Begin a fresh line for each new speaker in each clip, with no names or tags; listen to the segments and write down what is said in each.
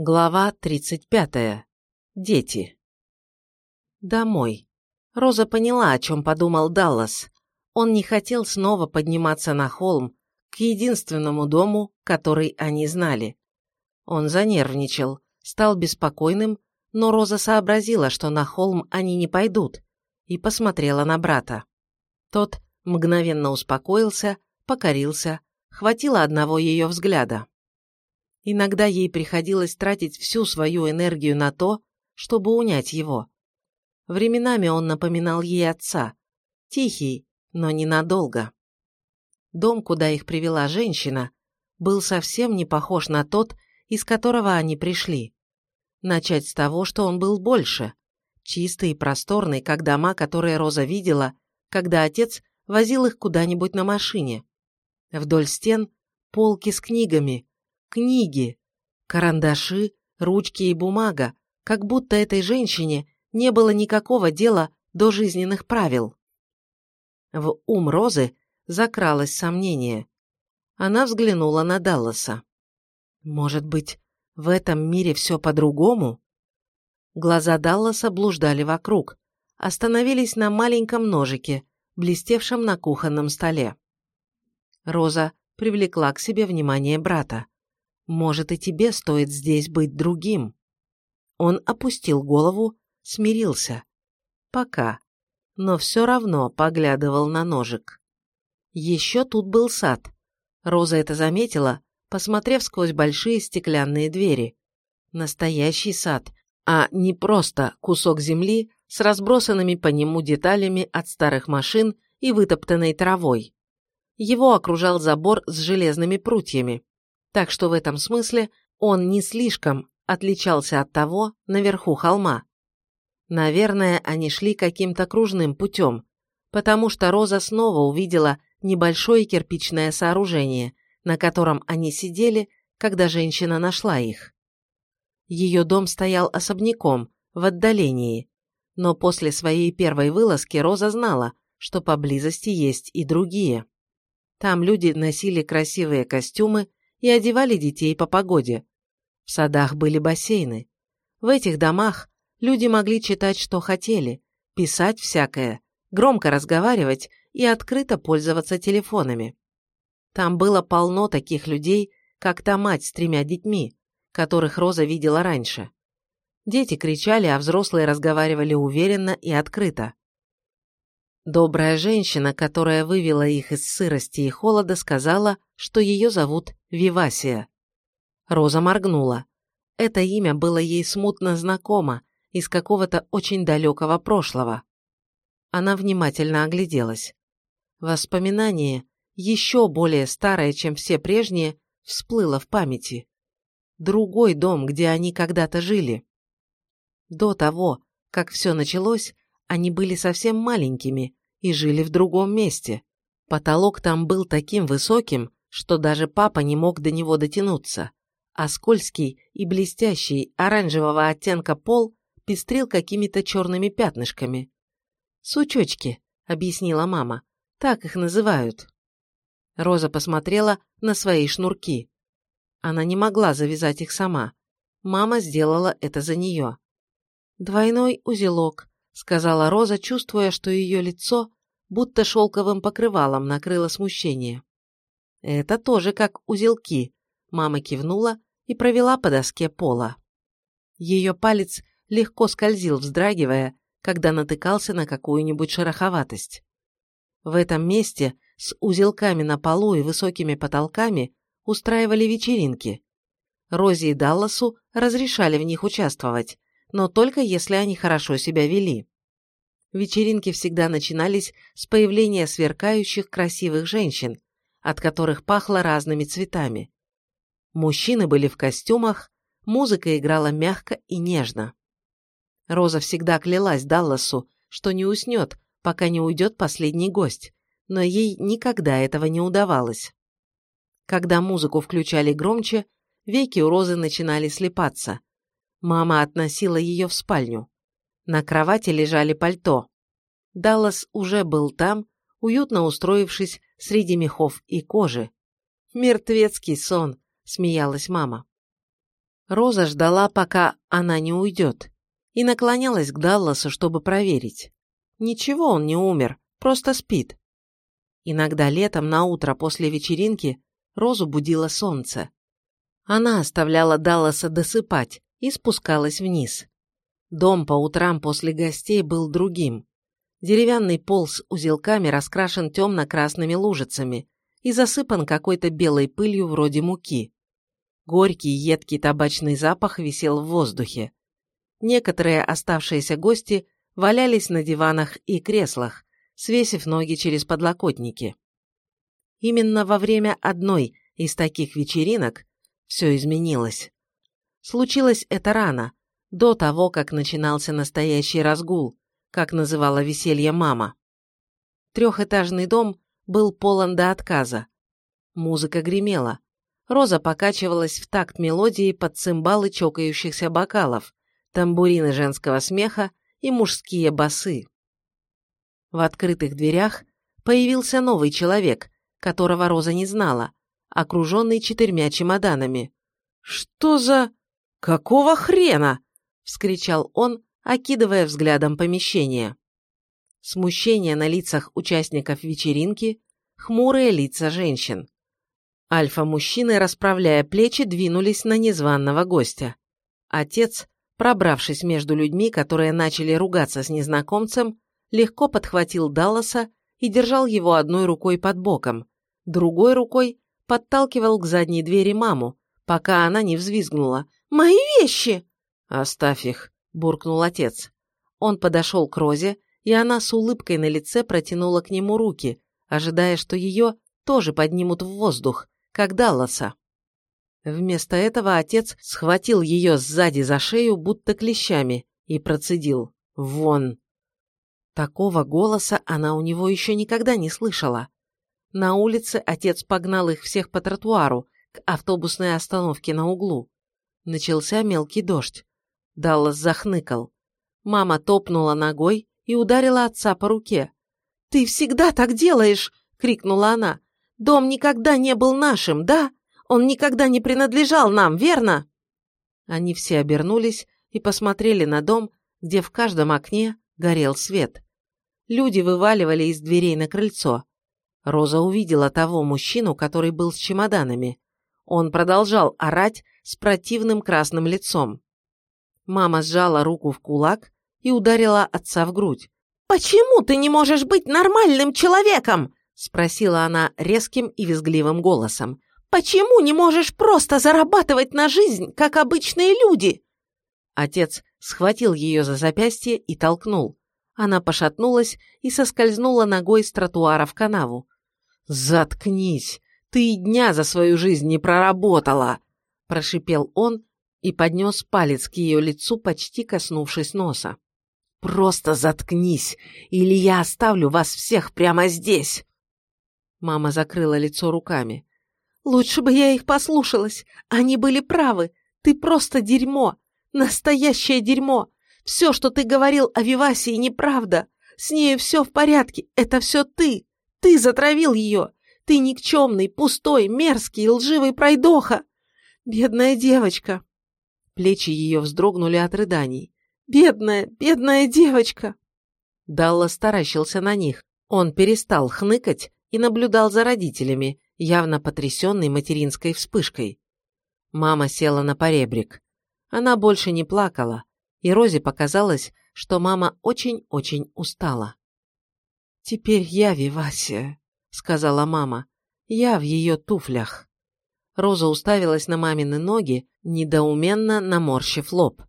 Глава 35. Дети. Домой. Роза поняла, о чем подумал Даллас. Он не хотел снова подниматься на холм, к единственному дому, который они знали. Он занервничал, стал беспокойным, но Роза сообразила, что на холм они не пойдут, и посмотрела на брата. Тот мгновенно успокоился, покорился, хватило одного ее взгляда. Иногда ей приходилось тратить всю свою энергию на то, чтобы унять его. Временами он напоминал ей отца. Тихий, но ненадолго. Дом, куда их привела женщина, был совсем не похож на тот, из которого они пришли. Начать с того, что он был больше. Чистый и просторный, как дома, которые Роза видела, когда отец возил их куда-нибудь на машине. Вдоль стен полки с книгами, Книги, карандаши, ручки и бумага, как будто этой женщине не было никакого дела до жизненных правил. В ум Розы закралось сомнение. Она взглянула на Далласа. «Может быть, в этом мире все по-другому?» Глаза Далласа блуждали вокруг, остановились на маленьком ножике, блестевшем на кухонном столе. Роза привлекла к себе внимание брата. Может, и тебе стоит здесь быть другим. Он опустил голову, смирился. Пока. Но все равно поглядывал на ножик. Еще тут был сад. Роза это заметила, посмотрев сквозь большие стеклянные двери. Настоящий сад, а не просто кусок земли с разбросанными по нему деталями от старых машин и вытоптанной травой. Его окружал забор с железными прутьями так что в этом смысле он не слишком отличался от того наверху холма. Наверное, они шли каким-то кружным путем, потому что Роза снова увидела небольшое кирпичное сооружение, на котором они сидели, когда женщина нашла их. Ее дом стоял особняком, в отдалении, но после своей первой вылазки Роза знала, что поблизости есть и другие. Там люди носили красивые костюмы и одевали детей по погоде. В садах были бассейны. В этих домах люди могли читать, что хотели, писать всякое, громко разговаривать и открыто пользоваться телефонами. Там было полно таких людей, как та мать с тремя детьми, которых Роза видела раньше. Дети кричали, а взрослые разговаривали уверенно и открыто. Добрая женщина, которая вывела их из сырости и холода, сказала, что ее зовут Вивасия. Роза моргнула. Это имя было ей смутно знакомо, из какого-то очень далекого прошлого. Она внимательно огляделась. Воспоминание, еще более старое, чем все прежние, всплыло в памяти. Другой дом, где они когда-то жили. До того, как все началось, они были совсем маленькими, и жили в другом месте. Потолок там был таким высоким, что даже папа не мог до него дотянуться, а скользкий и блестящий оранжевого оттенка пол пестрил какими-то черными пятнышками. «Сучочки», — объяснила мама, — «так их называют». Роза посмотрела на свои шнурки. Она не могла завязать их сама. Мама сделала это за нее. «Двойной узелок», сказала Роза, чувствуя, что ее лицо будто шелковым покрывалом накрыло смущение. «Это тоже как узелки», — мама кивнула и провела по доске пола. Ее палец легко скользил, вздрагивая, когда натыкался на какую-нибудь шероховатость. В этом месте с узелками на полу и высокими потолками устраивали вечеринки. Розе и Далласу разрешали в них участвовать, но только если они хорошо себя вели. Вечеринки всегда начинались с появления сверкающих красивых женщин, от которых пахло разными цветами. Мужчины были в костюмах, музыка играла мягко и нежно. Роза всегда клялась Далласу, что не уснет, пока не уйдет последний гость, но ей никогда этого не удавалось. Когда музыку включали громче, веки у Розы начинали слепаться. Мама относила ее в спальню. На кровати лежали пальто. Даллас уже был там, уютно устроившись среди мехов и кожи. «Мертвецкий сон», — смеялась мама. Роза ждала, пока она не уйдет, и наклонялась к Далласу, чтобы проверить. Ничего он не умер, просто спит. Иногда летом на утро после вечеринки Розу будило солнце. Она оставляла Далласа досыпать и спускалась вниз. Дом по утрам после гостей был другим. Деревянный пол с узелками раскрашен темно-красными лужицами и засыпан какой-то белой пылью вроде муки. Горький, едкий табачный запах висел в воздухе. Некоторые оставшиеся гости валялись на диванах и креслах, свесив ноги через подлокотники. Именно во время одной из таких вечеринок все изменилось. Случилось это рано, до того, как начинался настоящий разгул, как называла веселье мама. Трехэтажный дом был полон до отказа. Музыка гремела. Роза покачивалась в такт мелодии под цимбалы чокающихся бокалов, тамбурины женского смеха и мужские басы. В открытых дверях появился новый человек, которого Роза не знала, окруженный четырьмя чемоданами. «Что за... какого хрена?» – вскричал он, окидывая взглядом помещение. Смущение на лицах участников вечеринки, хмурые лица женщин. Альфа-мужчины, расправляя плечи, двинулись на незваного гостя. Отец, пробравшись между людьми, которые начали ругаться с незнакомцем, легко подхватил Далласа и держал его одной рукой под боком, другой рукой подталкивал к задней двери маму, пока она не взвизгнула. «Мои вещи!» «Оставь их», – буркнул отец. Он подошел к Розе, и она с улыбкой на лице протянула к нему руки, ожидая, что ее тоже поднимут в воздух, как Далласа. Вместо этого отец схватил ее сзади за шею, будто клещами, и процедил «Вон!». Такого голоса она у него еще никогда не слышала. На улице отец погнал их всех по тротуару, к автобусной остановке на углу. Начался мелкий дождь. Даллас захныкал. Мама топнула ногой и ударила отца по руке. «Ты всегда так делаешь!» — крикнула она. «Дом никогда не был нашим, да? Он никогда не принадлежал нам, верно?» Они все обернулись и посмотрели на дом, где в каждом окне горел свет. Люди вываливали из дверей на крыльцо. Роза увидела того мужчину, который был с чемоданами. Он продолжал орать с противным красным лицом. Мама сжала руку в кулак и ударила отца в грудь. «Почему ты не можешь быть нормальным человеком?» спросила она резким и визгливым голосом. «Почему не можешь просто зарабатывать на жизнь, как обычные люди?» Отец схватил ее за запястье и толкнул. Она пошатнулась и соскользнула ногой с тротуара в канаву. «Заткнись! Ты и дня за свою жизнь не проработала!» Прошипел он и поднес палец к ее лицу, почти коснувшись носа. «Просто заткнись, или я оставлю вас всех прямо здесь!» Мама закрыла лицо руками. «Лучше бы я их послушалась. Они были правы. Ты просто дерьмо. Настоящее дерьмо. Все, что ты говорил о Вивасии, неправда. С нею все в порядке. Это все ты. Ты затравил ее. Ты никчемный, пустой, мерзкий, лживый пройдоха. Бедная девочка. Плечи ее вздрогнули от рыданий. Бедная, бедная девочка. Далла старащился на них. Он перестал хныкать и наблюдал за родителями, явно потрясенный материнской вспышкой. Мама села на поребрик. Она больше не плакала, и Розе показалось, что мама очень-очень устала. «Теперь я Вивасия», — сказала мама. «Я в ее туфлях». Роза уставилась на мамины ноги, недоуменно наморщив лоб.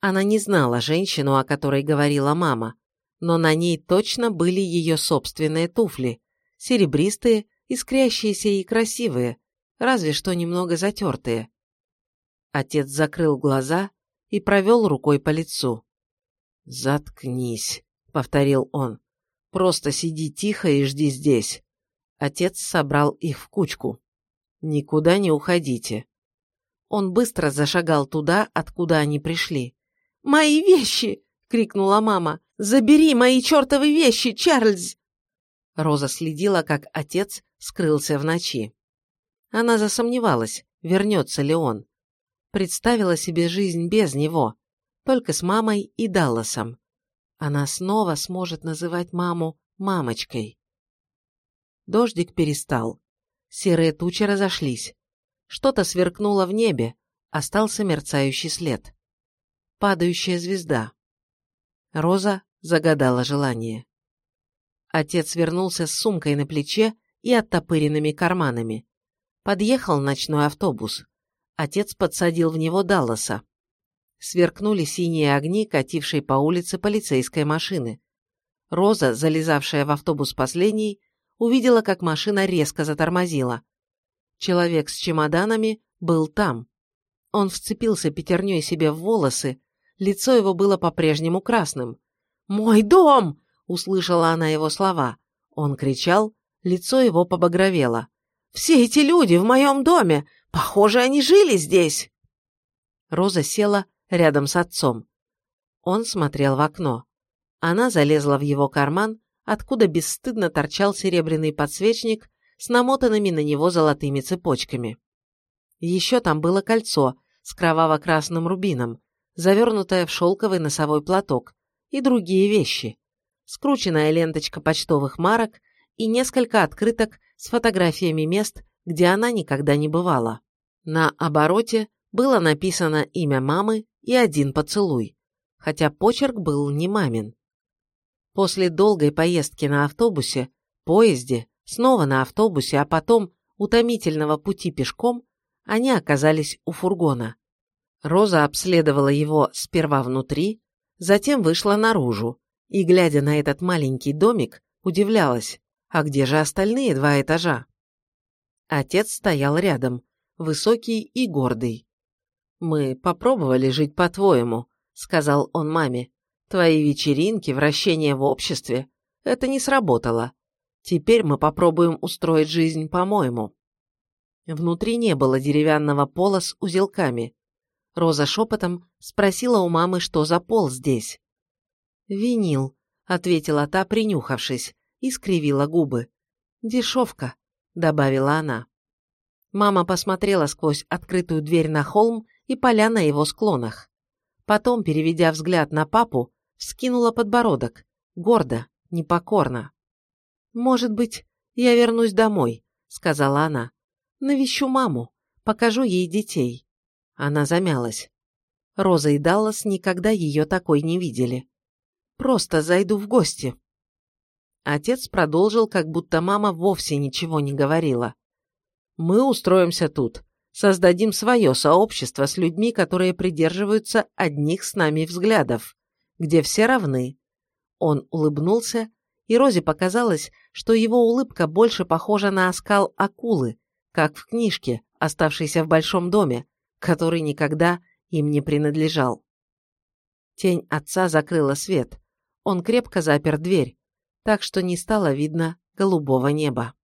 Она не знала женщину, о которой говорила мама, но на ней точно были ее собственные туфли, серебристые, искрящиеся и красивые, разве что немного затертые. Отец закрыл глаза и провел рукой по лицу. «Заткнись», — повторил он. «Просто сиди тихо и жди здесь». Отец собрал их в кучку. «Никуда не уходите». Он быстро зашагал туда, откуда они пришли. «Мои вещи!» — крикнула мама. «Забери мои чертовы вещи, Чарльз!» Роза следила, как отец скрылся в ночи. Она засомневалась, вернется ли он. Представила себе жизнь без него, только с мамой и Далласом. Она снова сможет называть маму мамочкой. Дождик перестал. Серые тучи разошлись. Что-то сверкнуло в небе, остался мерцающий след. Падающая звезда. Роза загадала желание. Отец вернулся с сумкой на плече и оттопыренными карманами. Подъехал ночной автобус. Отец подсадил в него Далласа. Сверкнули синие огни, катившей по улице полицейской машины. Роза, залезавшая в автобус последней, увидела, как машина резко затормозила. Человек с чемоданами был там. Он вцепился пятерней себе в волосы, лицо его было по-прежнему красным. «Мой дом!» — услышала она его слова. Он кричал, лицо его побагровело. «Все эти люди в моем доме! Похоже, они жили здесь!» Роза села рядом с отцом. Он смотрел в окно. Она залезла в его карман, откуда бесстыдно торчал серебряный подсвечник с намотанными на него золотыми цепочками. Еще там было кольцо с кроваво-красным рубином, завернутое в шелковый носовой платок, и другие вещи. Скрученная ленточка почтовых марок и несколько открыток с фотографиями мест, где она никогда не бывала. На обороте было написано имя мамы и один поцелуй, хотя почерк был не мамин. После долгой поездки на автобусе, поезде, снова на автобусе, а потом утомительного пути пешком, они оказались у фургона. Роза обследовала его сперва внутри, затем вышла наружу и, глядя на этот маленький домик, удивлялась, а где же остальные два этажа? Отец стоял рядом, высокий и гордый. «Мы попробовали жить по-твоему», — сказал он маме. «Твои вечеринки, вращение в обществе — это не сработало. Теперь мы попробуем устроить жизнь по-моему». Внутри не было деревянного пола с узелками. Роза шепотом спросила у мамы, что за пол здесь. «Винил», — ответила та, принюхавшись, и скривила губы. «Дешевка», — добавила она. Мама посмотрела сквозь открытую дверь на холм и поля на его склонах. Потом, переведя взгляд на папу, вскинула подбородок, гордо, непокорно. «Может быть, я вернусь домой», — сказала она. «Навещу маму, покажу ей детей». Она замялась. Роза и Даллас никогда ее такой не видели. «Просто зайду в гости». Отец продолжил, как будто мама вовсе ничего не говорила. «Мы устроимся тут, создадим свое сообщество с людьми, которые придерживаются одних с нами взглядов, где все равны». Он улыбнулся, и Розе показалось, что его улыбка больше похожа на оскал акулы, как в книжке, оставшейся в большом доме, который никогда им не принадлежал. Тень отца закрыла свет. Он крепко запер дверь, так что не стало видно голубого неба.